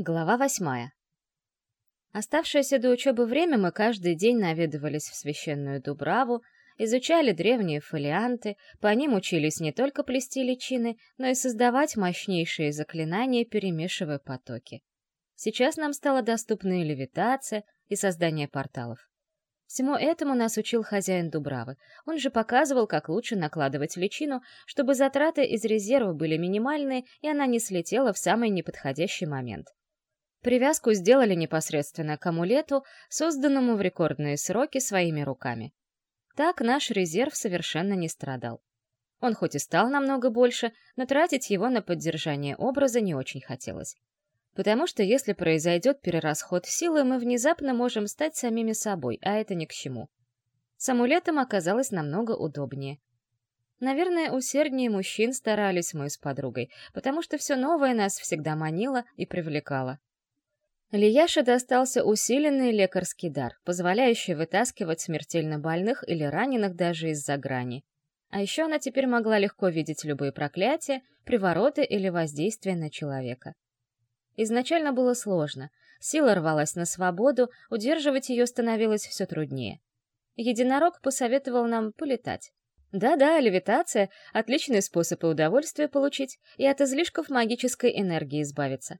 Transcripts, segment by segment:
Глава восьмая. Оставшееся до учебы время мы каждый день наведывались в священную Дубраву, изучали древние фолианты, по ним учились не только плести личины, но и создавать мощнейшие заклинания, перемешивая потоки. Сейчас нам стала доступна и левитация, и создание порталов. Всему этому нас учил хозяин Дубравы. Он же показывал, как лучше накладывать личину, чтобы затраты из резерва были минимальные, и она не слетела в самый неподходящий момент. Привязку сделали непосредственно к амулету, созданному в рекордные сроки своими руками. Так наш резерв совершенно не страдал. Он хоть и стал намного больше, но тратить его на поддержание образа не очень хотелось. Потому что если произойдет перерасход силы, мы внезапно можем стать самими собой, а это ни к чему. С амулетом оказалось намного удобнее. Наверное, усерднее мужчин старались мы с подругой, потому что все новое нас всегда манило и привлекало. Лияше достался усиленный лекарский дар, позволяющий вытаскивать смертельно больных или раненых даже из-за грани. А еще она теперь могла легко видеть любые проклятия, привороты или воздействия на человека. Изначально было сложно. Сила рвалась на свободу, удерживать ее становилось все труднее. Единорог посоветовал нам полетать. Да-да, левитация — отличный способ и удовольствие получить, и от излишков магической энергии избавиться.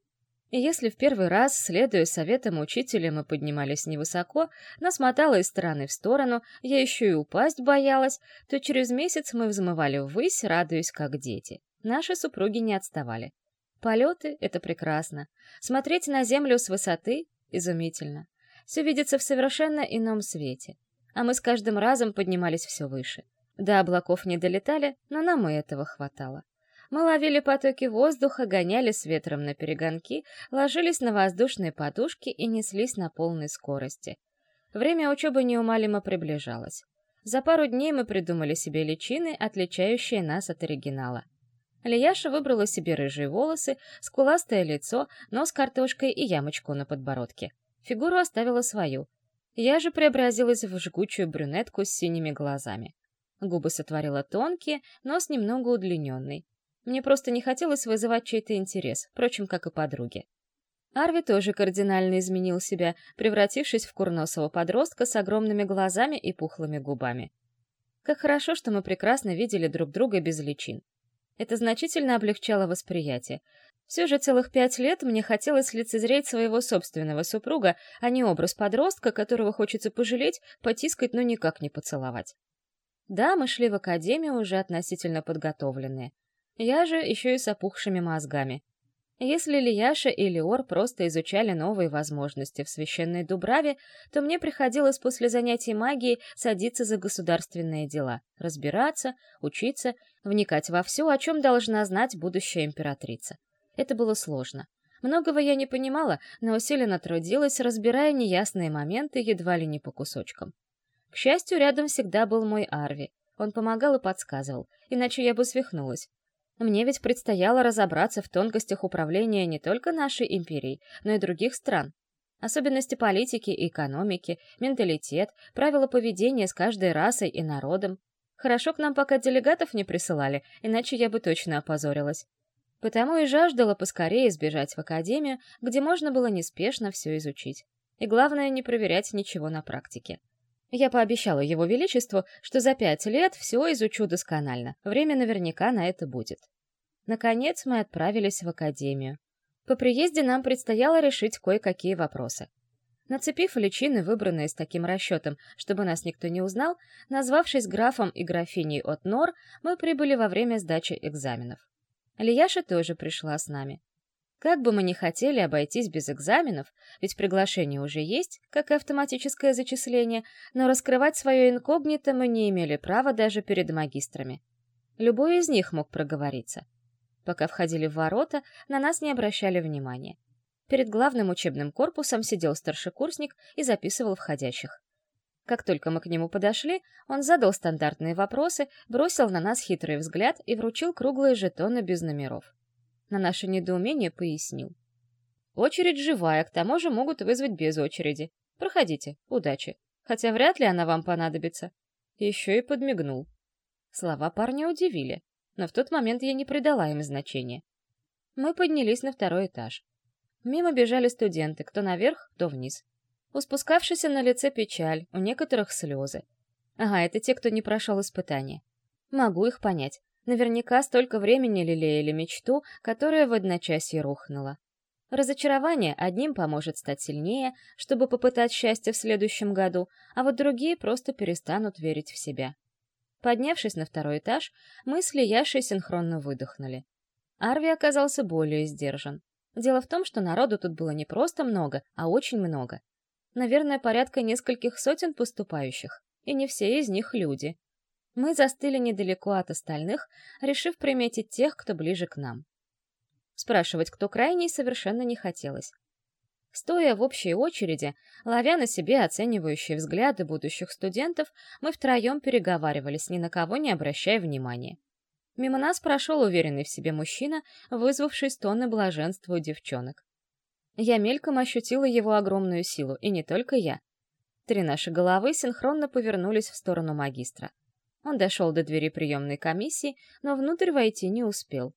И если в первый раз, следуя советам учителя, мы поднимались невысоко, нас мотало из стороны в сторону, я еще и упасть боялась, то через месяц мы взмывали ввысь, радуясь как дети. Наши супруги не отставали. Полеты — это прекрасно. Смотреть на Землю с высоты — изумительно. Все видится в совершенно ином свете. А мы с каждым разом поднимались все выше. До облаков не долетали, но нам и этого хватало. Мы ловили потоки воздуха, гоняли с ветром на перегонки, ложились на воздушные подушки и неслись на полной скорости. Время учебы неумолимо приближалось. За пару дней мы придумали себе личины, отличающие нас от оригинала. Лияша выбрала себе рыжие волосы, скуластое лицо, нос картошкой и ямочку на подбородке. Фигуру оставила свою. Я же преобразилась в жгучую брюнетку с синими глазами. Губы сотворила тонкие, нос немного удлиненный. Мне просто не хотелось вызывать чей-то интерес, впрочем, как и подруги. Арви тоже кардинально изменил себя, превратившись в курносого подростка с огромными глазами и пухлыми губами. Как хорошо, что мы прекрасно видели друг друга без личин. Это значительно облегчало восприятие. Все же целых пять лет мне хотелось лицезреть своего собственного супруга, а не образ подростка, которого хочется пожалеть, потискать, но никак не поцеловать. Да, мы шли в академию уже относительно подготовленные. Я же еще и с опухшими мозгами. Если Лияша и Леор просто изучали новые возможности в священной Дубраве, то мне приходилось после занятий магией садиться за государственные дела, разбираться, учиться, вникать во все, о чем должна знать будущая императрица. Это было сложно. Многого я не понимала, но усиленно трудилась, разбирая неясные моменты едва ли не по кусочкам. К счастью, рядом всегда был мой Арви. Он помогал и подсказывал, иначе я бы свихнулась. Мне ведь предстояло разобраться в тонкостях управления не только нашей империей, но и других стран. Особенности политики и экономики, менталитет, правила поведения с каждой расой и народом. Хорошо к нам пока делегатов не присылали, иначе я бы точно опозорилась. Потому и жаждала поскорее сбежать в академию, где можно было неспешно все изучить. И главное, не проверять ничего на практике. Я пообещала его величеству, что за пять лет все изучу досконально. Время наверняка на это будет. Наконец мы отправились в академию. По приезде нам предстояло решить кое-какие вопросы. Нацепив личины, выбранные с таким расчетом, чтобы нас никто не узнал, назвавшись графом и графиней от Нор, мы прибыли во время сдачи экзаменов. Лияша тоже пришла с нами. Как бы мы ни хотели обойтись без экзаменов, ведь приглашение уже есть, как и автоматическое зачисление, но раскрывать свое инкогнито мы не имели права даже перед магистрами. Любой из них мог проговориться. Пока входили в ворота, на нас не обращали внимания. Перед главным учебным корпусом сидел старшекурсник и записывал входящих. Как только мы к нему подошли, он задал стандартные вопросы, бросил на нас хитрый взгляд и вручил круглые жетоны без номеров на наше недоумение пояснил. Очередь живая, к тому же могут вызвать без очереди. Проходите, удачи. Хотя вряд ли она вам понадобится. Еще и подмигнул. Слова парня удивили, но в тот момент я не придала им значения. Мы поднялись на второй этаж. Мимо бежали студенты, кто наверх, кто вниз. У спускавшихся на лице печаль, у некоторых слезы. Ага, это те, кто не прошел испытания. Могу их понять. Наверняка столько времени лелеяли мечту, которая в одночасье рухнула. Разочарование одним поможет стать сильнее, чтобы попытать счастье в следующем году, а вот другие просто перестанут верить в себя. Поднявшись на второй этаж, мы с синхронно выдохнули. Арви оказался более сдержан. Дело в том, что народу тут было не просто много, а очень много. Наверное, порядка нескольких сотен поступающих, и не все из них люди. Мы застыли недалеко от остальных, решив приметить тех, кто ближе к нам. Спрашивать, кто крайний, совершенно не хотелось. Стоя в общей очереди, ловя на себе оценивающие взгляды будущих студентов, мы втроем переговаривались, ни на кого не обращая внимания. Мимо нас прошел уверенный в себе мужчина, вызвавший стоны блаженства у девчонок. Я мельком ощутила его огромную силу, и не только я. Три наши головы синхронно повернулись в сторону магистра. Он дошел до двери приемной комиссии, но внутрь войти не успел.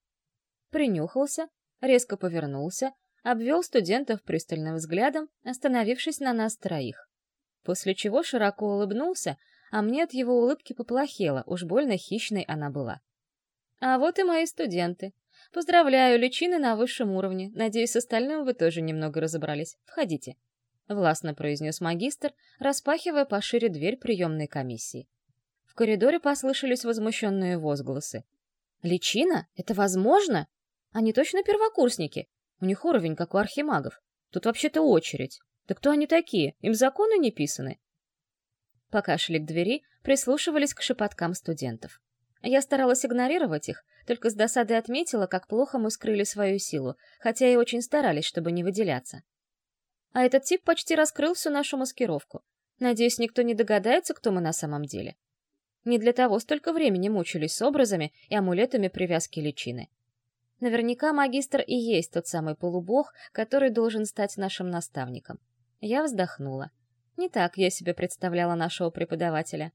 Принюхался, резко повернулся, обвел студентов пристальным взглядом, остановившись на нас троих. После чего широко улыбнулся, а мне от его улыбки поплохело, уж больно хищной она была. А вот и мои студенты. Поздравляю, личины на высшем уровне. Надеюсь, с остальным вы тоже немного разобрались. Входите. Властно произнес магистр, распахивая пошире дверь приемной комиссии. В коридоре послышались возмущенные возгласы. «Личина? Это возможно? Они точно первокурсники? У них уровень, как у архимагов. Тут вообще-то очередь. Да кто они такие? Им законы не писаны?» Пока шли к двери, прислушивались к шепоткам студентов. Я старалась игнорировать их, только с досадой отметила, как плохо мы скрыли свою силу, хотя и очень старались, чтобы не выделяться. А этот тип почти раскрыл всю нашу маскировку. Надеюсь, никто не догадается, кто мы на самом деле. Не для того столько времени мучились с образами и амулетами привязки личины. Наверняка магистр и есть тот самый полубог, который должен стать нашим наставником. Я вздохнула. Не так я себе представляла нашего преподавателя.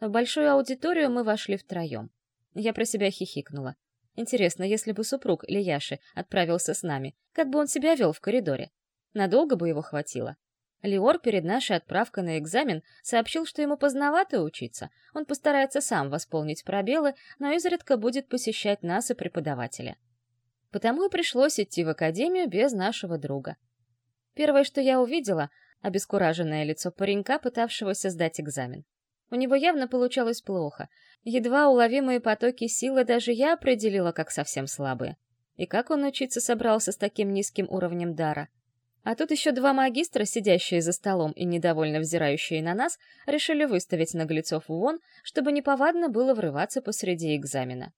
В большую аудиторию мы вошли втроем. Я про себя хихикнула. Интересно, если бы супруг Ильяши отправился с нами, как бы он себя вел в коридоре? Надолго бы его хватило? Леор перед нашей отправкой на экзамен сообщил, что ему поздновато учиться. Он постарается сам восполнить пробелы, но изредка будет посещать нас и преподавателя. Потому и пришлось идти в академию без нашего друга. Первое, что я увидела — обескураженное лицо паренька, пытавшегося сдать экзамен. У него явно получалось плохо. Едва уловимые потоки силы даже я определила как совсем слабые. И как он учиться собрался с таким низким уровнем дара? А тут еще два магистра, сидящие за столом и недовольно взирающие на нас, решили выставить наглецов вон, чтобы неповадно было врываться посреди экзамена.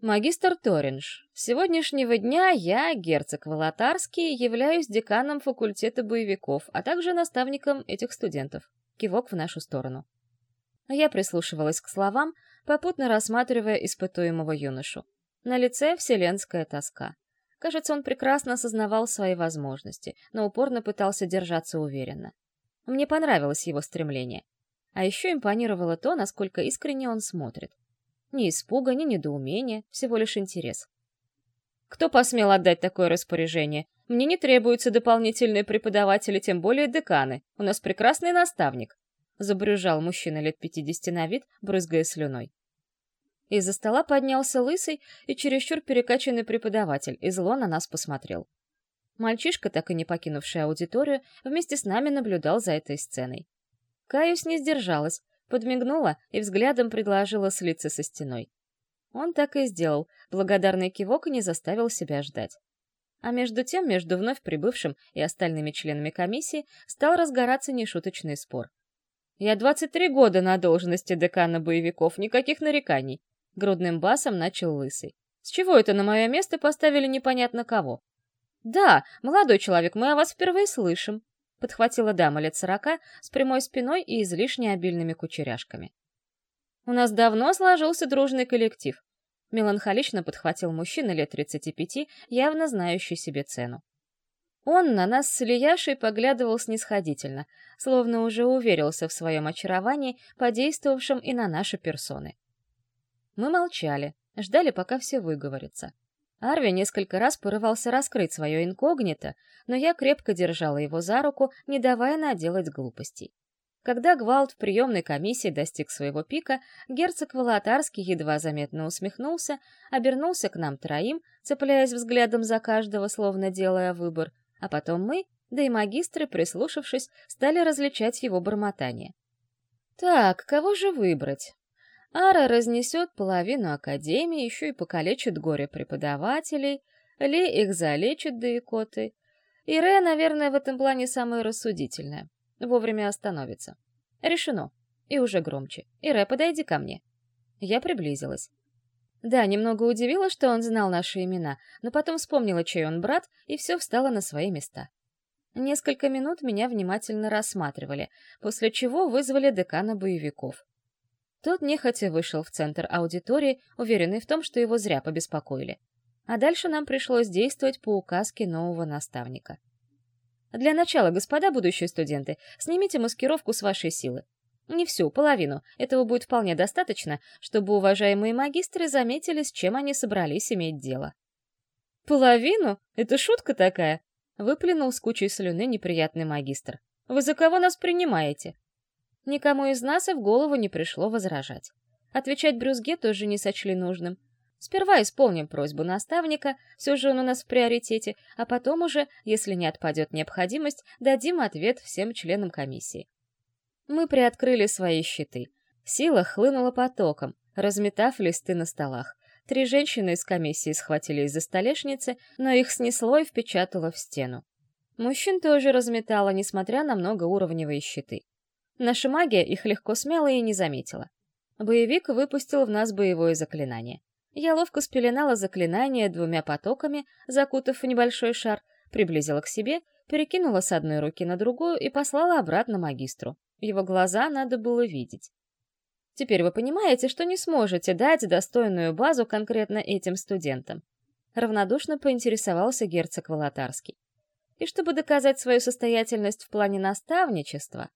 «Магистр Торинж, с сегодняшнего дня я, герцог Волотарский, являюсь деканом факультета боевиков, а также наставником этих студентов». Кивок в нашу сторону. Я прислушивалась к словам, попутно рассматривая испытуемого юношу. На лице вселенская тоска. Кажется, он прекрасно осознавал свои возможности, но упорно пытался держаться уверенно. Мне понравилось его стремление. А еще импонировало то, насколько искренне он смотрит. Ни испуга, ни недоумения, всего лишь интерес. Кто посмел отдать такое распоряжение? Мне не требуются дополнительные преподаватели, тем более деканы. У нас прекрасный наставник забрюжал мужчина лет пятидесяти на вид, брызгая слюной. Из-за стола поднялся лысый и чересчур перекачанный преподаватель, и зло на нас посмотрел. Мальчишка, так и не покинувший аудиторию, вместе с нами наблюдал за этой сценой. Каюсь не сдержалась, подмигнула и взглядом предложила слиться со стеной. Он так и сделал, благодарный кивок и не заставил себя ждать. А между тем, между вновь прибывшим и остальными членами комиссии стал разгораться нешуточный спор. Я 23 года на должности декана боевиков, никаких нареканий. Грудным басом начал Лысый. С чего это на мое место поставили непонятно кого? Да, молодой человек, мы о вас впервые слышим. Подхватила дама лет сорока с прямой спиной и излишне обильными кучеряшками. У нас давно сложился дружный коллектив. Меланхолично подхватил мужчина лет 35, явно знающий себе цену. Он на нас с Ильяшей поглядывал снисходительно, словно уже уверился в своем очаровании, подействовавшем и на наши персоны. Мы молчали, ждали, пока все выговорятся. Арви несколько раз порывался раскрыть свое инкогнито, но я крепко держала его за руку, не давая наделать глупостей. Когда гвалт в приемной комиссии достиг своего пика, герцог Волотарский едва заметно усмехнулся, обернулся к нам троим, цепляясь взглядом за каждого, словно делая выбор, а потом мы, да и магистры, прислушавшись, стали различать его бормотание. «Так, кого же выбрать?» Ара разнесет половину Академии, еще и покалечит горе преподавателей, Ли их залечит до икоты. Ире, наверное, в этом плане самая рассудительная. Вовремя остановится. Решено. И уже громче. Ире, подойди ко мне. Я приблизилась. Да, немного удивила, что он знал наши имена, но потом вспомнила, чей он брат, и все встало на свои места. Несколько минут меня внимательно рассматривали, после чего вызвали декана боевиков. Тот нехотя вышел в центр аудитории, уверенный в том, что его зря побеспокоили. А дальше нам пришлось действовать по указке нового наставника. Для начала, господа будущие студенты, снимите маскировку с вашей силы. Не всю, половину. Этого будет вполне достаточно, чтобы уважаемые магистры заметили, с чем они собрались иметь дело. «Половину? Это шутка такая?» — выплюнул с кучей слюны неприятный магистр. «Вы за кого нас принимаете?» Никому из нас и в голову не пришло возражать. Отвечать Брюзге тоже не сочли нужным. Сперва исполним просьбу наставника, все же он у нас в приоритете, а потом уже, если не отпадет необходимость, дадим ответ всем членам комиссии. Мы приоткрыли свои щиты. Сила хлынула потоком, разметав листы на столах. Три женщины из комиссии схватили из-за столешницы, но их снесло и впечатало в стену. Мужчин тоже разметало, несмотря на многоуровневые щиты. Наша магия их легко смяла и не заметила. Боевик выпустил в нас боевое заклинание. Я ловко спеленала заклинание двумя потоками, закутав в небольшой шар, приблизила к себе, перекинула с одной руки на другую и послала обратно магистру. Его глаза надо было видеть. Теперь вы понимаете, что не сможете дать достойную базу конкретно этим студентам. Равнодушно поинтересовался герцог Волотарский. И чтобы доказать свою состоятельность в плане наставничества,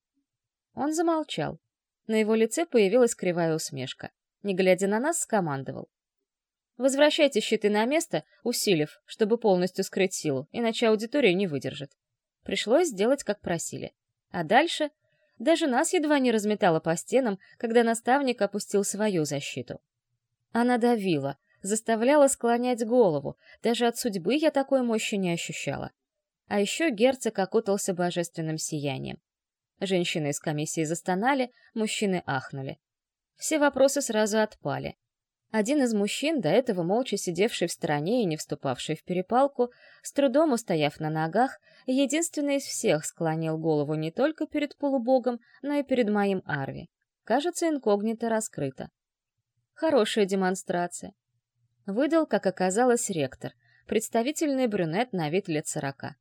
он замолчал. На его лице появилась кривая усмешка. Не глядя на нас, скомандовал. «Возвращайте щиты на место, усилив, чтобы полностью скрыть силу, иначе аудитория не выдержит». Пришлось сделать, как просили. А дальше даже нас едва не разметало по стенам, когда наставник опустил свою защиту. Она давила, заставляла склонять голову, даже от судьбы я такой мощи не ощущала. А еще герцог окутался божественным сиянием. Женщины из комиссии застонали, мужчины ахнули. Все вопросы сразу отпали. Один из мужчин, до этого молча сидевший в стороне и не вступавший в перепалку, с трудом устояв на ногах, единственный из всех склонил голову не только перед полубогом, но и перед моим Арви. Кажется, инкогнито раскрыто. Хорошая демонстрация. Выдал, как оказалось, ректор, представительный брюнет на вид лет сорока.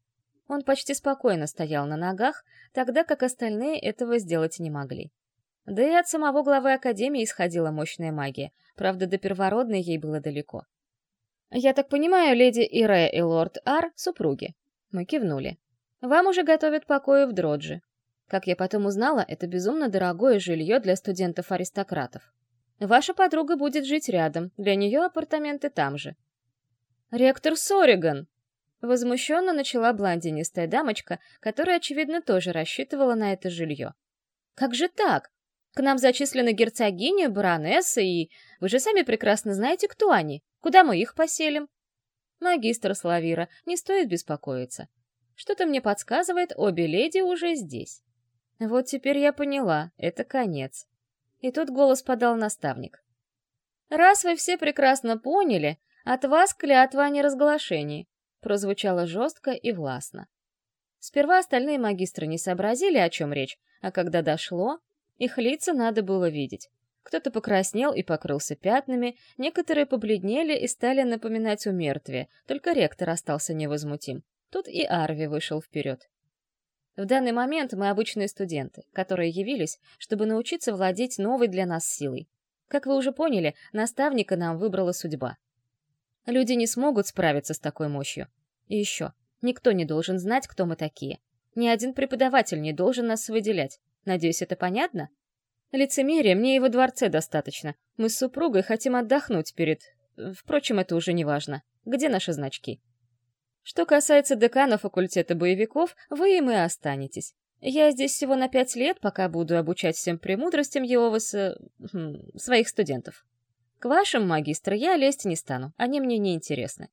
Он почти спокойно стоял на ногах, тогда как остальные этого сделать не могли. Да и от самого главы Академии исходила мощная магия, правда, до первородной ей было далеко. «Я так понимаю, леди Ире и лорд Ар — супруги». Мы кивнули. «Вам уже готовят покои в Дродже. Как я потом узнала, это безумно дорогое жилье для студентов-аристократов. Ваша подруга будет жить рядом, для нее апартаменты там же». «Ректор Сориган!» Возмущенно начала блондинистая дамочка, которая, очевидно, тоже рассчитывала на это жилье. «Как же так? К нам зачислены герцогиня, баронесса и... Вы же сами прекрасно знаете, кто они. Куда мы их поселим?» «Магистр Славира, не стоит беспокоиться. Что-то мне подсказывает, обе леди уже здесь». Вот теперь я поняла, это конец. И тут голос подал наставник. «Раз вы все прекрасно поняли, от вас клятва о неразглашении прозвучало жестко и властно. Сперва остальные магистры не сообразили, о чем речь, а когда дошло, их лица надо было видеть. Кто-то покраснел и покрылся пятнами, некоторые побледнели и стали напоминать умертвие, только ректор остался невозмутим. Тут и Арви вышел вперед. В данный момент мы обычные студенты, которые явились, чтобы научиться владеть новой для нас силой. Как вы уже поняли, наставника нам выбрала судьба. Люди не смогут справиться с такой мощью. И еще, никто не должен знать, кто мы такие. Ни один преподаватель не должен нас выделять. Надеюсь, это понятно? Лицемерие мне и во дворце достаточно. Мы с супругой хотим отдохнуть перед... Впрочем, это уже не важно. Где наши значки? Что касается декана факультета боевиков, вы им и останетесь. Я здесь всего на пять лет, пока буду обучать всем премудростям его выс... Хм, своих студентов. К вашим, магистр, я лезть не стану, они мне не интересны.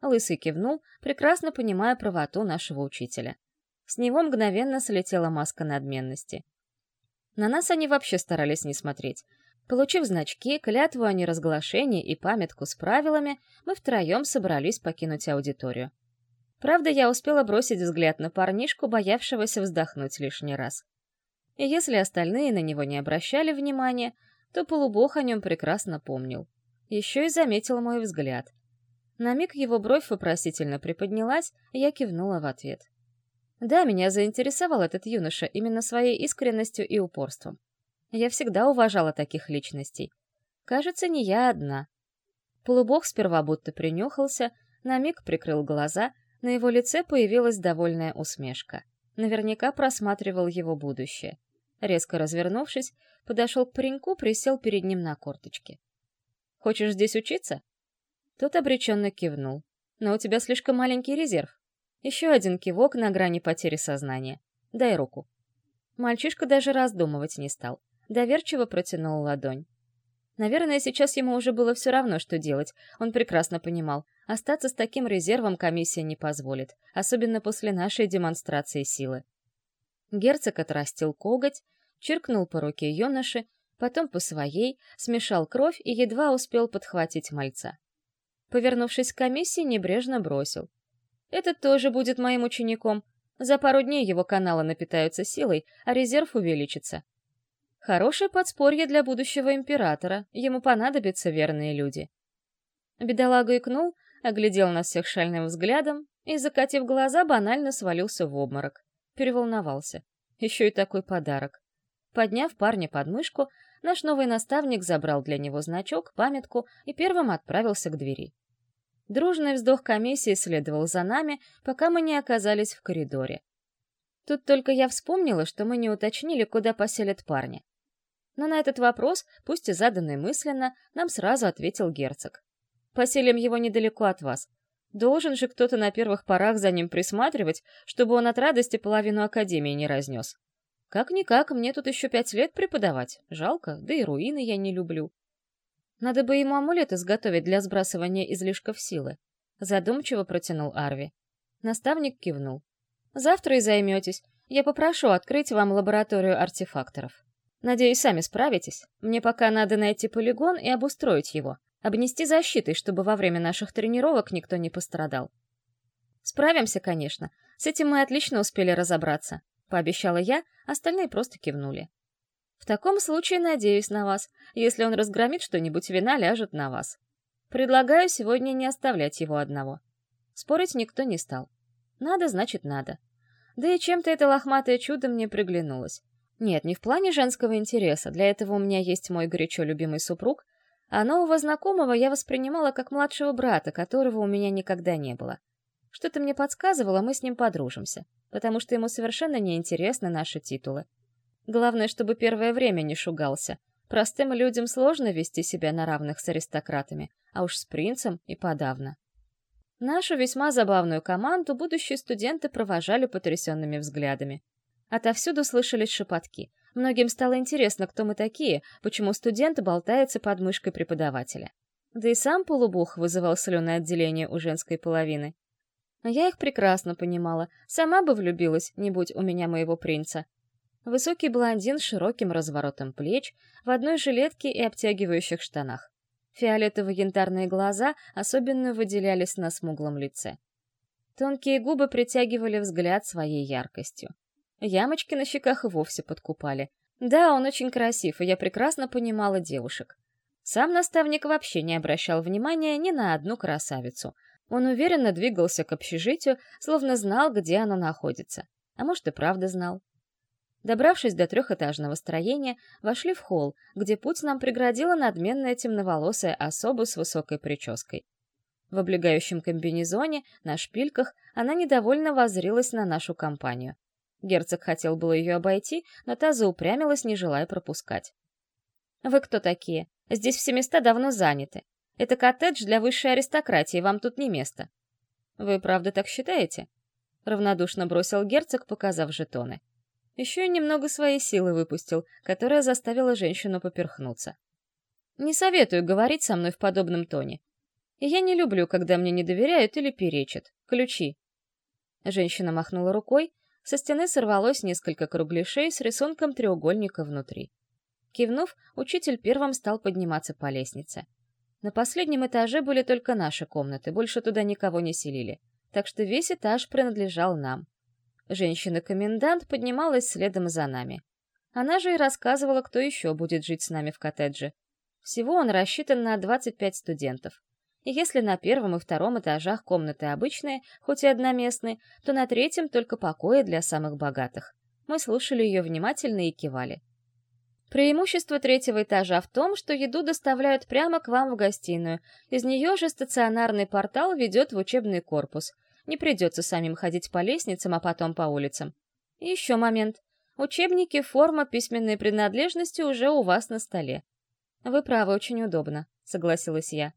Лысый кивнул, прекрасно понимая правоту нашего учителя. С него мгновенно слетела маска надменности. На нас они вообще старались не смотреть. Получив значки, клятву о неразглашении и памятку с правилами, мы втроем собрались покинуть аудиторию. Правда, я успела бросить взгляд на парнишку, боявшегося вздохнуть лишний раз. И если остальные на него не обращали внимания, то полубог о нем прекрасно помнил. Еще и заметил мой взгляд. На миг его бровь вопросительно приподнялась, я кивнула в ответ. Да, меня заинтересовал этот юноша именно своей искренностью и упорством. Я всегда уважала таких личностей. Кажется, не я одна. Полубог сперва будто принюхался, на миг прикрыл глаза, на его лице появилась довольная усмешка. Наверняка просматривал его будущее. Резко развернувшись, подошел к пареньку, присел перед ним на корточки. «Хочешь здесь учиться?» Тот обреченно кивнул. «Но у тебя слишком маленький резерв. Еще один кивок на грани потери сознания. Дай руку. Мальчишка даже раздумывать не стал. Доверчиво протянул ладонь. Наверное, сейчас ему уже было все равно, что делать. Он прекрасно понимал. Остаться с таким резервом комиссия не позволит, особенно после нашей демонстрации силы. Герцог отрастил коготь, чиркнул по руке юноши, потом по своей, смешал кровь и едва успел подхватить мальца. Повернувшись к комиссии, небрежно бросил. Этот тоже будет моим учеником. За пару дней его каналы напитаются силой, а резерв увеличится. Хорошее подспорье для будущего императора, ему понадобятся верные люди. Бедолага икнул, оглядел нас всех шальным взглядом и, закатив глаза, банально свалился в обморок. Переволновался. Еще и такой подарок. Подняв парня под мышку, наш новый наставник забрал для него значок, памятку и первым отправился к двери. Дружный вздох комиссии следовал за нами, пока мы не оказались в коридоре. Тут только я вспомнила, что мы не уточнили, куда поселят парня. Но на этот вопрос, пусть и заданный мысленно, нам сразу ответил герцог. «Поселим его недалеко от вас. Должен же кто-то на первых порах за ним присматривать, чтобы он от радости половину академии не разнес. Как-никак, мне тут еще пять лет преподавать. Жалко, да и руины я не люблю. Надо бы ему амулет изготовить для сбрасывания излишков силы. Задумчиво протянул Арви. Наставник кивнул. Завтра и займетесь. Я попрошу открыть вам лабораторию артефакторов. Надеюсь, сами справитесь. Мне пока надо найти полигон и обустроить его. Обнести защитой, чтобы во время наших тренировок никто не пострадал. Справимся, конечно. С этим мы отлично успели разобраться. Пообещала я, остальные просто кивнули. В таком случае надеюсь на вас. Если он разгромит что-нибудь, вина ляжет на вас. Предлагаю сегодня не оставлять его одного. Спорить никто не стал. Надо, значит, надо. Да и чем-то это лохматое чудо мне приглянулось. Нет, не в плане женского интереса, для этого у меня есть мой горячо любимый супруг, а нового знакомого я воспринимала как младшего брата, которого у меня никогда не было. Что-то мне подсказывало, мы с ним подружимся, потому что ему совершенно не интересны наши титулы. Главное, чтобы первое время не шугался. Простым людям сложно вести себя на равных с аристократами, а уж с принцем и подавно. Нашу весьма забавную команду будущие студенты провожали потрясенными взглядами. Отовсюду слышались шепотки. Многим стало интересно, кто мы такие, почему студент болтается под мышкой преподавателя. Да и сам полубух вызывал соленое отделение у женской половины. Но я их прекрасно понимала, сама бы влюбилась, не будь у меня моего принца. Высокий блондин с широким разворотом плеч, в одной жилетке и обтягивающих штанах. Фиолетово-янтарные глаза особенно выделялись на смуглом лице. Тонкие губы притягивали взгляд своей яркостью. Ямочки на щеках и вовсе подкупали. Да, он очень красив, и я прекрасно понимала девушек. Сам наставник вообще не обращал внимания ни на одну красавицу. Он уверенно двигался к общежитию, словно знал, где оно находится. А может, и правда знал. Добравшись до трехэтажного строения, вошли в холл, где путь нам преградила надменная темноволосая особа с высокой прической. В облегающем комбинезоне, на шпильках, она недовольно воззрилась на нашу компанию. Герцог хотел было ее обойти, но та заупрямилась, не желая пропускать. «Вы кто такие? Здесь все места давно заняты. Это коттедж для высшей аристократии, вам тут не место». «Вы правда так считаете?» — равнодушно бросил герцог, показав жетоны. Еще и немного своей силы выпустил, которая заставила женщину поперхнуться. «Не советую говорить со мной в подобном тоне. Я не люблю, когда мне не доверяют или перечат. Ключи». Женщина махнула рукой, со стены сорвалось несколько кругляшей с рисунком треугольника внутри. Кивнув, учитель первым стал подниматься по лестнице. На последнем этаже были только наши комнаты, больше туда никого не селили, так что весь этаж принадлежал нам. Женщина-комендант поднималась следом за нами. Она же и рассказывала, кто еще будет жить с нами в коттедже. Всего он рассчитан на 25 студентов. И если на первом и втором этажах комнаты обычные, хоть и одноместные, то на третьем только покои для самых богатых. Мы слушали ее внимательно и кивали. Преимущество третьего этажа в том, что еду доставляют прямо к вам в гостиную. Из нее же стационарный портал ведет в учебный корпус. Не придется самим ходить по лестницам, а потом по улицам. И еще момент. Учебники, форма, письменные принадлежности уже у вас на столе. Вы правы, очень удобно, согласилась я.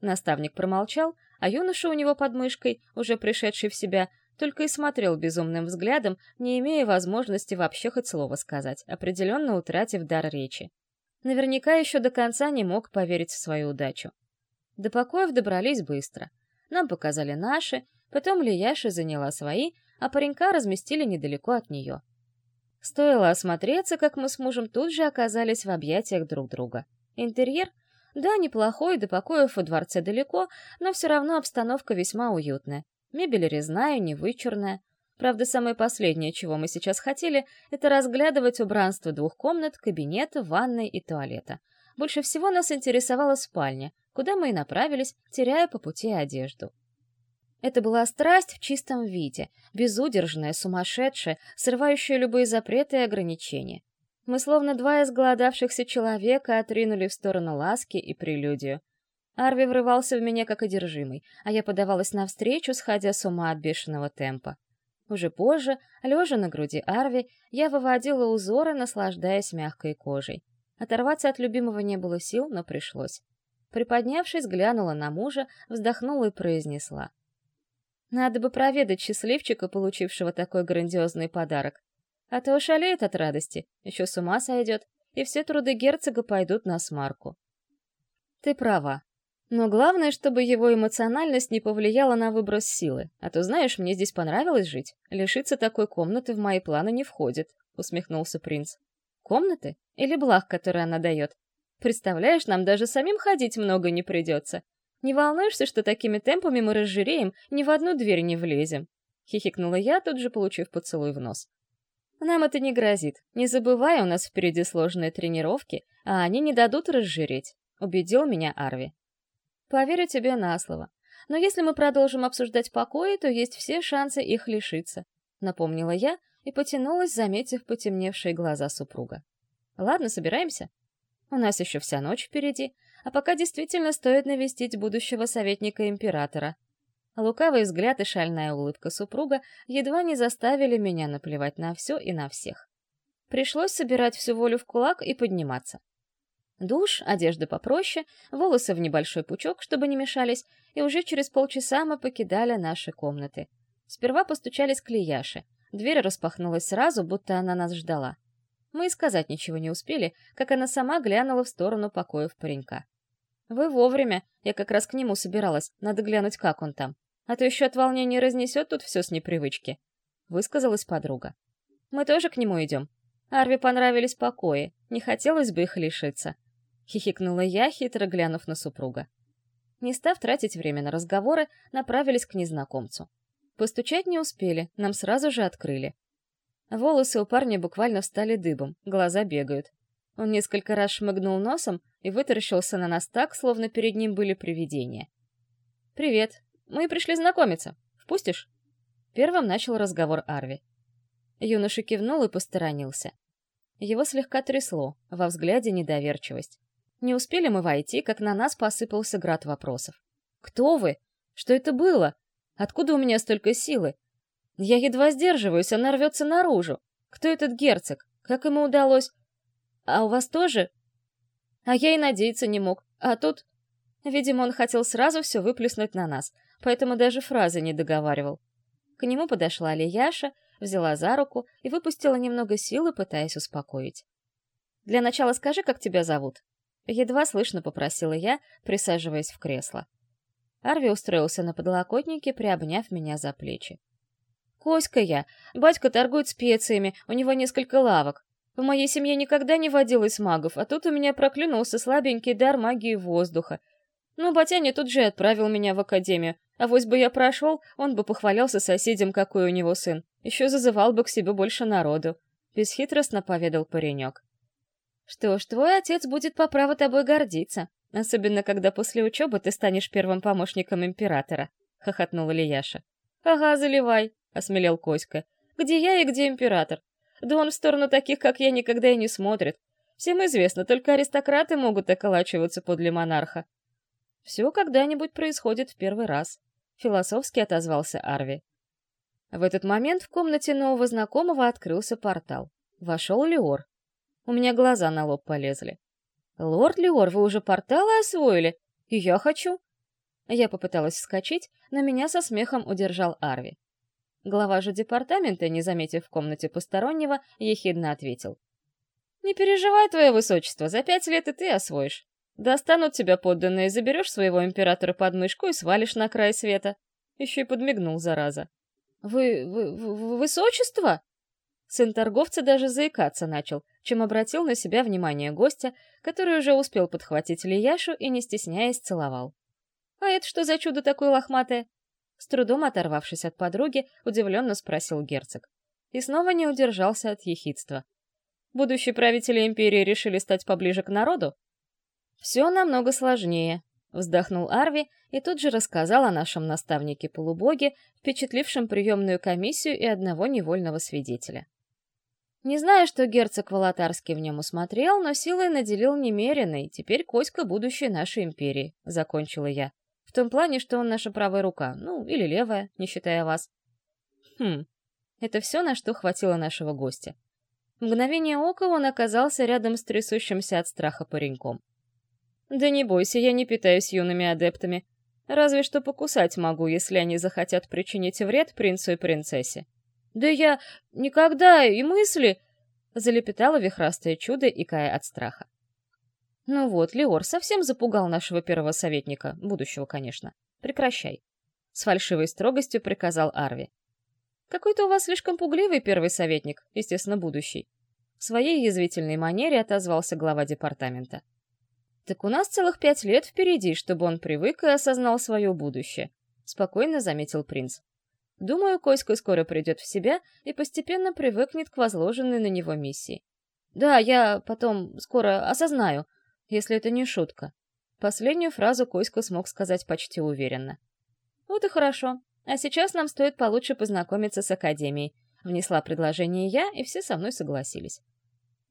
Наставник промолчал, а юноша у него под мышкой, уже пришедший в себя, только и смотрел безумным взглядом, не имея возможности вообще хоть слово сказать, определенно утратив дар речи. Наверняка еще до конца не мог поверить в свою удачу. До покоев добрались быстро. Нам показали наши, потом Лияша заняла свои, а паренька разместили недалеко от нее. Стоило осмотреться, как мы с мужем тут же оказались в объятиях друг друга. Интерьер — да, неплохой, до покоев во дворце далеко, но все равно обстановка весьма уютная. Мебель резная, не вычурная. Правда, самое последнее, чего мы сейчас хотели, это разглядывать убранство двух комнат, кабинета, ванной и туалета. Больше всего нас интересовала спальня, куда мы и направились, теряя по пути одежду. Это была страсть в чистом виде, безудержная, сумасшедшая, срывающая любые запреты и ограничения. Мы словно два изголодавшихся человека отринули в сторону ласки и прелюдию. Арви врывался в меня как одержимый, а я подавалась навстречу, сходя с ума от бешеного темпа. Уже позже, лежа на груди Арви, я выводила узоры, наслаждаясь мягкой кожей. Оторваться от любимого не было сил, но пришлось. Приподнявшись, глянула на мужа, вздохнула и произнесла. «Надо бы проведать счастливчика, получившего такой грандиозный подарок. А то ошалеет от радости, еще с ума сойдет, и все труды герцога пойдут на смарку. Ты права. Но главное, чтобы его эмоциональность не повлияла на выброс силы. А то, знаешь, мне здесь понравилось жить. Лишиться такой комнаты в мои планы не входит, — усмехнулся принц. Комнаты? Или благ, которые она дает? Представляешь, нам даже самим ходить много не придется. Не волнуешься, что такими темпами мы разжиреем, ни в одну дверь не влезем? Хихикнула я, тут же получив поцелуй в нос. Нам это не грозит. Не забывай, у нас впереди сложные тренировки, а они не дадут разжиреть, убедил меня Арви. Поверю тебе на слово. Но если мы продолжим обсуждать покои, то есть все шансы их лишиться, напомнила я и потянулась, заметив потемневшие глаза супруга. Ладно, собираемся. У нас еще вся ночь впереди, а пока действительно стоит навестить будущего советника императора. Лукавый взгляд и шальная улыбка супруга едва не заставили меня наплевать на все и на всех. Пришлось собирать всю волю в кулак и подниматься. Душ, одежда попроще, волосы в небольшой пучок, чтобы не мешались, и уже через полчаса мы покидали наши комнаты. Сперва постучались к Лияше. Дверь распахнулась сразу, будто она нас ждала. Мы и сказать ничего не успели, как она сама глянула в сторону покоев паренька. «Вы вовремя, я как раз к нему собиралась, надо глянуть, как он там» а то еще от волнения разнесет тут все с непривычки», — высказалась подруга. «Мы тоже к нему идем. Арви понравились покои, не хотелось бы их лишиться», — хихикнула я, хитро глянув на супруга. Не став тратить время на разговоры, направились к незнакомцу. Постучать не успели, нам сразу же открыли. Волосы у парня буквально встали дыбом, глаза бегают. Он несколько раз шмыгнул носом и вытаращился на нас так, словно перед ним были привидения. «Привет», мы пришли знакомиться. Впустишь?» Первым начал разговор Арви. Юноша кивнул и посторонился. Его слегка трясло, во взгляде недоверчивость. Не успели мы войти, как на нас посыпался град вопросов. «Кто вы? Что это было? Откуда у меня столько силы? Я едва сдерживаюсь, она рвется наружу. Кто этот герцог? Как ему удалось? А у вас тоже? А я и надеяться не мог. А тут Видимо, он хотел сразу все выплеснуть на нас, поэтому даже фразы не договаривал. К нему подошла Лияша, взяла за руку и выпустила немного силы, пытаясь успокоить. «Для начала скажи, как тебя зовут?» Едва слышно попросила я, присаживаясь в кресло. Арви устроился на подлокотнике, приобняв меня за плечи. «Коська я. Батька торгует специями, у него несколько лавок. В моей семье никогда не водилось магов, а тут у меня проклюнулся слабенький дар магии воздуха. Ну, батяня тут же отправил меня в академию, а вось бы я прошел, он бы похвалялся соседям, какой у него сын. Еще зазывал бы к себе больше народу. Бесхитростно поведал паренек. Что ж, твой отец будет по праву тобой гордиться, особенно когда после учебы ты станешь первым помощником императора, — хохотнула Лияша. Ага, заливай, — осмелел Коська. Где я и где император? Да он в сторону таких, как я, никогда и не смотрит. Всем известно, только аристократы могут околачиваться подле монарха. Все когда-нибудь происходит в первый раз. Философски отозвался Арви. В этот момент в комнате нового знакомого открылся портал. Вошел Леор. У меня глаза на лоб полезли. «Лорд Леор, вы уже порталы освоили? И я хочу!» Я попыталась вскочить, но меня со смехом удержал Арви. Глава же департамента, не заметив в комнате постороннего, ехидно ответил. «Не переживай, твое высочество, за пять лет и ты освоишь. Достанут тебя подданные, заберешь своего императора под мышку и свалишь на край света». Еще и подмигнул, зараза. «Вы... вы... вы высочество?» Сын торговца даже заикаться начал, чем обратил на себя внимание гостя, который уже успел подхватить Лияшу и, не стесняясь, целовал. «А это что за чудо такое лохматое?» С трудом оторвавшись от подруги, удивленно спросил герцог. И снова не удержался от ехидства. Будущие правители империи решили стать поближе к народу? Все намного сложнее, вздохнул Арви и тут же рассказал о нашем наставнике-полубоге, впечатлившем приемную комиссию и одного невольного свидетеля. Не знаю, что герцог Волотарский в нем усмотрел, но силой наделил немеренной, теперь Коська будущей нашей империи, — закончила я. В том плане, что он наша правая рука, ну, или левая, не считая вас. Хм, это все, на что хватило нашего гостя. В мгновение ока он оказался рядом с трясущимся от страха пареньком. «Да не бойся, я не питаюсь юными адептами. Разве что покусать могу, если они захотят причинить вред принцу и принцессе». «Да я никогда и мысли...» — залепетало вихрастое чудо, икая от страха. Ну вот, Леор совсем запугал нашего первого советника, будущего, конечно. Прекращай. С фальшивой строгостью приказал Арви. Какой-то у вас слишком пугливый первый советник, естественно, будущий. В своей язвительной манере отозвался глава департамента. Так у нас целых пять лет впереди, чтобы он привык и осознал свое будущее, спокойно заметил принц. Думаю, Коська скоро придет в себя и постепенно привыкнет к возложенной на него миссии. Да, я потом скоро осознаю, если это не шутка. Последнюю фразу Коська смог сказать почти уверенно. «Вот и хорошо. А сейчас нам стоит получше познакомиться с Академией», — внесла предложение я, и все со мной согласились.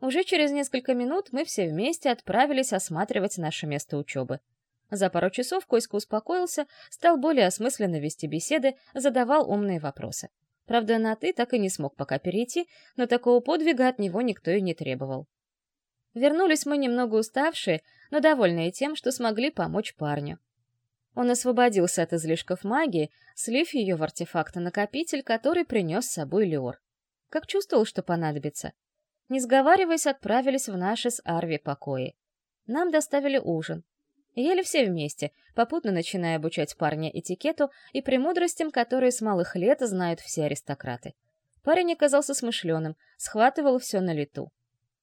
Уже через несколько минут мы все вместе отправились осматривать наше место учебы. За пару часов Коська успокоился, стал более осмысленно вести беседы, задавал умные вопросы. Правда, на «ты» так и не смог пока перейти, но такого подвига от него никто и не требовал. Вернулись мы немного уставшие, но довольные тем, что смогли помочь парню. Он освободился от излишков магии, слив ее в артефакт-накопитель, который принес с собой Леор. Как чувствовал, что понадобится. Не сговариваясь, отправились в наши с Арви покои. Нам доставили ужин. Ели все вместе, попутно начиная обучать парня этикету и премудростям, которые с малых лет знают все аристократы. Парень оказался смышленым, схватывал все на лету.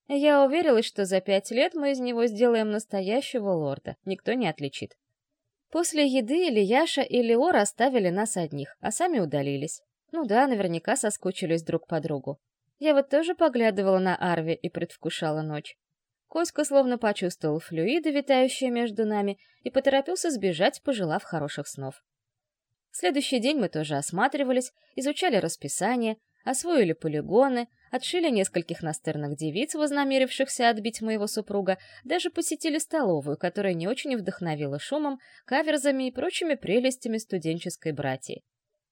Я уверилась, что за пять лет мы из него сделаем настоящего лорда, никто не отличит. После еды Ильяша и Леор оставили нас одних, а сами удалились. Ну да, наверняка соскучились друг по другу. Я вот тоже поглядывала на Арви и предвкушала ночь. Коська словно почувствовал флюиды, витающие между нами, и поторопился сбежать, пожелав хороших снов. Следующий день мы тоже осматривались, изучали расписание, освоили полигоны, отшили нескольких настырных девиц, вознамерившихся отбить моего супруга, даже посетили столовую, которая не очень вдохновила шумом, каверзами и прочими прелестями студенческой братьи.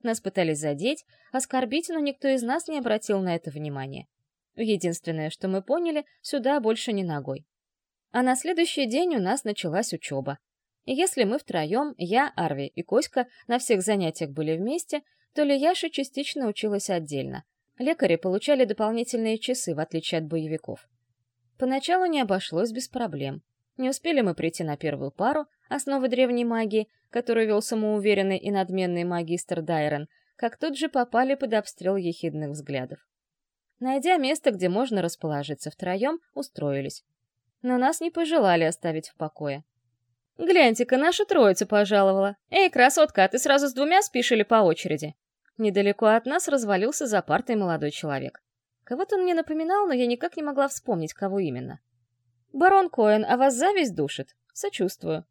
Нас пытались задеть, оскорбить, но никто из нас не обратил на это внимания. Единственное, что мы поняли, сюда больше не ногой. А на следующий день у нас началась учеба. Если мы втроем, я, Арви и Коська, на всех занятиях были вместе, то Лияша частично училась отдельно. Лекари получали дополнительные часы, в отличие от боевиков. Поначалу не обошлось без проблем. Не успели мы прийти на первую пару, основы древней магии, которую вел самоуверенный и надменный магистр Дайрон, как тут же попали под обстрел ехидных взглядов. Найдя место, где можно расположиться втроем, устроились. Но нас не пожелали оставить в покое. «Гляньте-ка, наша троица пожаловала. Эй, красотка, а ты сразу с двумя спишь или по очереди?» Недалеко от нас развалился за партой молодой человек. Кого-то он мне напоминал, но я никак не могла вспомнить, кого именно. «Барон Коэн, а вас зависть душит? Сочувствую.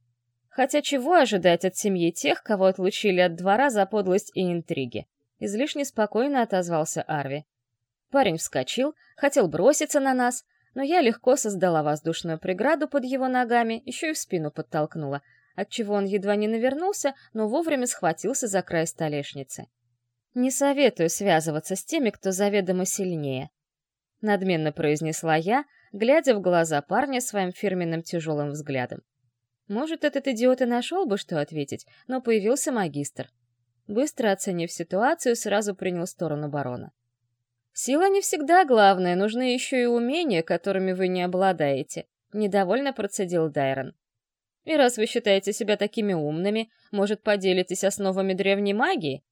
Хотя чего ожидать от семьи тех, кого отлучили от двора за подлость и интриги?» Излишне спокойно отозвался Арви. Парень вскочил, хотел броситься на нас, но я легко создала воздушную преграду под его ногами, еще и в спину подтолкнула, отчего он едва не навернулся, но вовремя схватился за край столешницы. «Не советую связываться с теми, кто заведомо сильнее», — надменно произнесла я, глядя в глаза парня своим фирменным тяжелым взглядом. Может, этот идиот и нашел бы, что ответить, но появился магистр. Быстро оценив ситуацию, сразу принял сторону барона. «Сила не всегда главное, нужны еще и умения, которыми вы не обладаете», — недовольно процедил Дайрон. «И раз вы считаете себя такими умными, может, поделитесь основами древней магии?»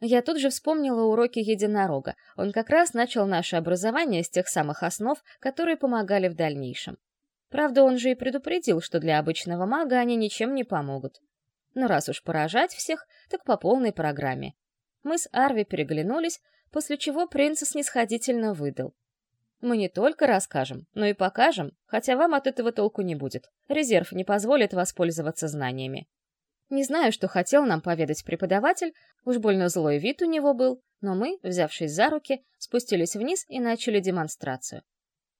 Я тут же вспомнила уроки единорога. Он как раз начал наше образование с тех самых основ, которые помогали в дальнейшем. Правда, он же и предупредил, что для обычного мага они ничем не помогут. Но раз уж поражать всех, так по полной программе. Мы с Арви переглянулись, после чего принц снисходительно выдал. Мы не только расскажем, но и покажем, хотя вам от этого толку не будет. Резерв не позволит воспользоваться знаниями. Не знаю, что хотел нам поведать преподаватель, уж больно злой вид у него был, но мы, взявшись за руки, спустились вниз и начали демонстрацию.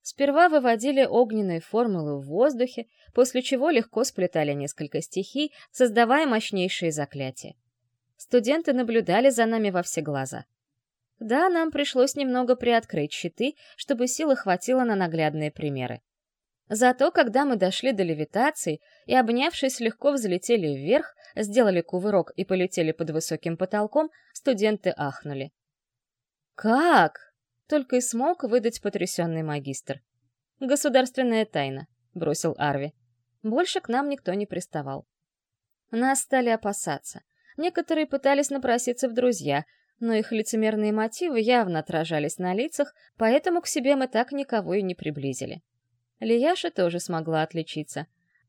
Сперва выводили огненные формулы в воздухе, после чего легко сплетали несколько стихий, создавая мощнейшие заклятия. Студенты наблюдали за нами во все глаза. Да, нам пришлось немного приоткрыть щиты, чтобы силы хватило на наглядные примеры. Зато, когда мы дошли до левитации и, обнявшись, легко взлетели вверх, сделали кувырок и полетели под высоким потолком, студенты ахнули. «Как?» — только и смог выдать потрясенный магистр. «Государственная тайна», — бросил Арви. Больше к нам никто не приставал. Нас стали опасаться. Некоторые пытались напроситься в друзья, но их лицемерные мотивы явно отражались на лицах, поэтому к себе мы так никого и не приблизили. Лияша тоже смогла отличиться.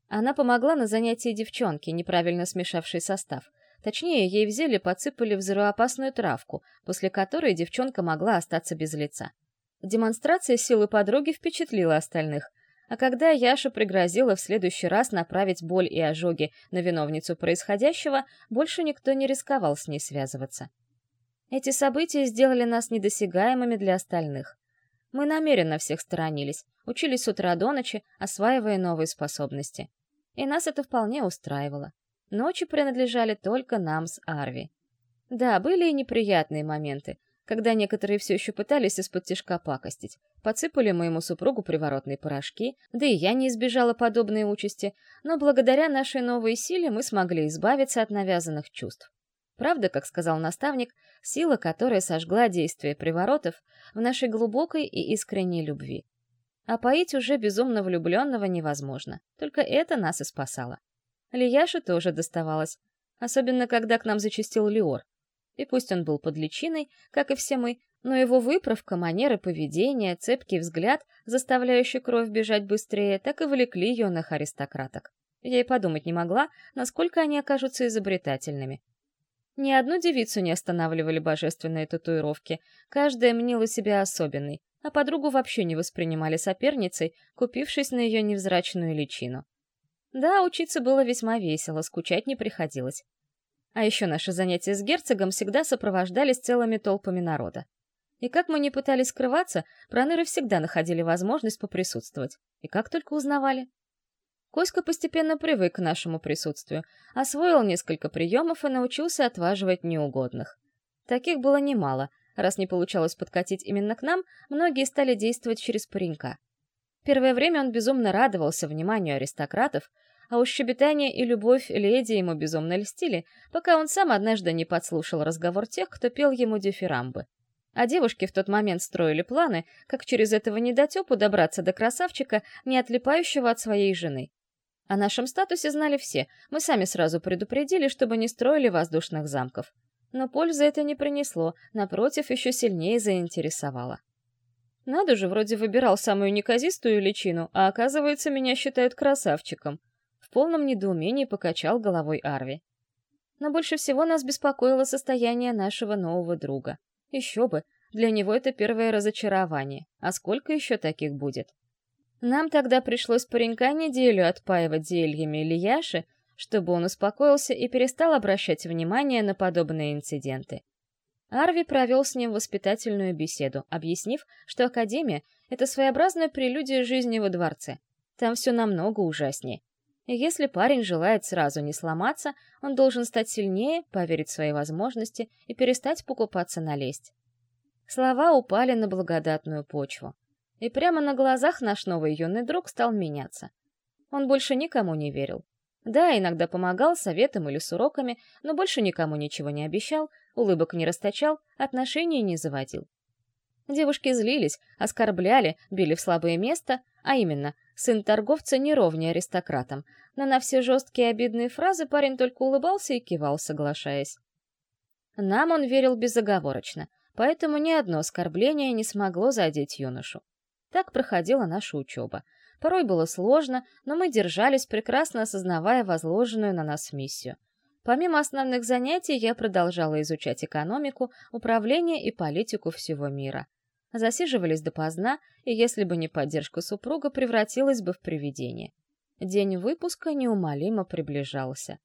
Она помогла на занятии девчонки, неправильно смешавшей состав. Точнее, ей в зелье подсыпали взрывоопасную травку, после которой девчонка могла остаться без лица. Демонстрация силы подруги впечатлила остальных, а когда Яша пригрозила в следующий раз направить боль и ожоги на виновницу происходящего, больше никто не рисковал с ней связываться. Эти события сделали нас недосягаемыми для остальных. Мы намеренно всех сторонились, учились с утра до ночи, осваивая новые способности. И нас это вполне устраивало. Ночи принадлежали только нам с Арви. Да, были и неприятные моменты, когда некоторые все еще пытались из-под тяжка пакостить. Подсыпали моему супругу приворотные порошки, да и я не избежала подобной участи, но благодаря нашей новой силе мы смогли избавиться от навязанных чувств. Правда, как сказал наставник, сила, которая сожгла действие приворотов, в нашей глубокой и искренней любви. А поить уже безумно влюбленного невозможно, только это нас и спасало. Лияше тоже доставалось, особенно когда к нам зачастил Леор. И пусть он был под личиной, как и все мы, но его выправка, манеры поведения, цепкий взгляд, заставляющий кровь бежать быстрее, так и влекли юных аристократок. Я и подумать не могла, насколько они окажутся изобретательными. Ни одну девицу не останавливали божественные татуировки, каждая мнила себя особенной, а подругу вообще не воспринимали соперницей, купившись на ее невзрачную личину. Да, учиться было весьма весело, скучать не приходилось. А еще наши занятия с герцогом всегда сопровождались целыми толпами народа. И как мы не пытались скрываться, проныры всегда находили возможность поприсутствовать. И как только узнавали. Коська постепенно привык к нашему присутствию, освоил несколько приемов и научился отваживать неугодных. Таких было немало. Раз не получалось подкатить именно к нам, многие стали действовать через паренька. Первое время он безумно радовался вниманию аристократов, а уж щебетание и любовь леди ему безумно льстили, пока он сам однажды не подслушал разговор тех, кто пел ему дифирамбы. А девушки в тот момент строили планы, как через этого недотепу добраться до красавчика, не отлипающего от своей жены. О нашем статусе знали все, мы сами сразу предупредили, чтобы не строили воздушных замков. Но пользы это не принесло, напротив, еще сильнее заинтересовало. Надо же, вроде выбирал самую неказистую личину, а оказывается, меня считают красавчиком. В полном недоумении покачал головой Арви. Но больше всего нас беспокоило состояние нашего нового друга. Еще бы, для него это первое разочарование. А сколько еще таких будет? Нам тогда пришлось паренька неделю отпаивать зельями Ильяши, чтобы он успокоился и перестал обращать внимание на подобные инциденты. Арви провел с ним воспитательную беседу, объяснив, что Академия — это своеобразная прелюдия жизни во дворце. Там все намного ужаснее. И если парень желает сразу не сломаться, он должен стать сильнее, поверить в свои возможности и перестать покупаться на лесть. Слова упали на благодатную почву. И прямо на глазах наш новый юный друг стал меняться. Он больше никому не верил. Да, иногда помогал советом или с уроками, но больше никому ничего не обещал, улыбок не расточал, отношений не заводил. Девушки злились, оскорбляли, били в слабое место, а именно, сын торговца не ровнее аристократам, но на все жесткие обидные фразы парень только улыбался и кивал, соглашаясь. Нам он верил безоговорочно, поэтому ни одно оскорбление не смогло задеть юношу. Так проходила наша учеба. Порой было сложно, но мы держались, прекрасно осознавая возложенную на нас миссию. Помимо основных занятий, я продолжала изучать экономику, управление и политику всего мира. Засиживались допоздна, и если бы не поддержка супруга, превратилась бы в привидение. День выпуска неумолимо приближался.